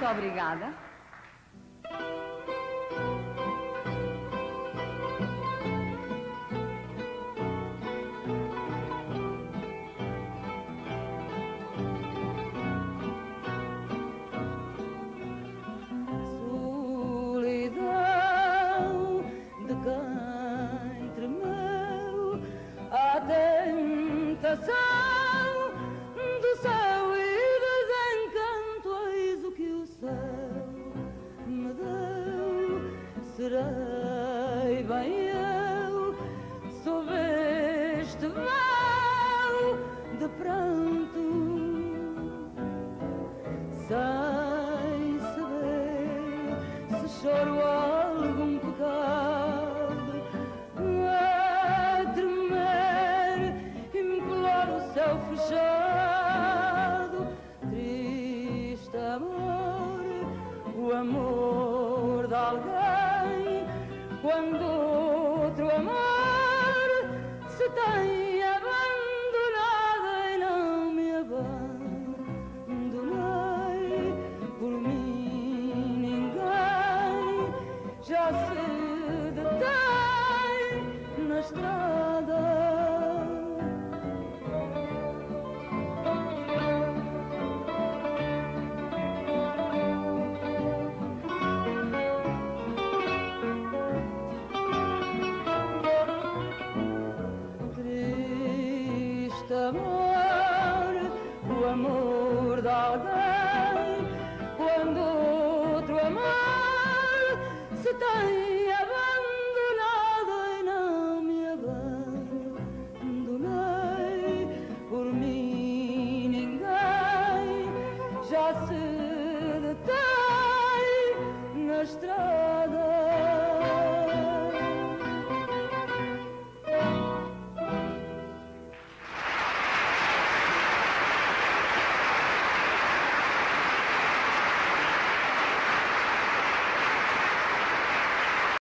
Muito obrigada. solidão serei bem eu sob este véu de pranto. Sem saber se choro algum pecado. A tremer e me imploro o céu fechado. Triste amor o amor de alguém quando outro amor se tem abandonado e não me abandonei. Por mim ninguém já amor, o amor de alguém, quando outro amor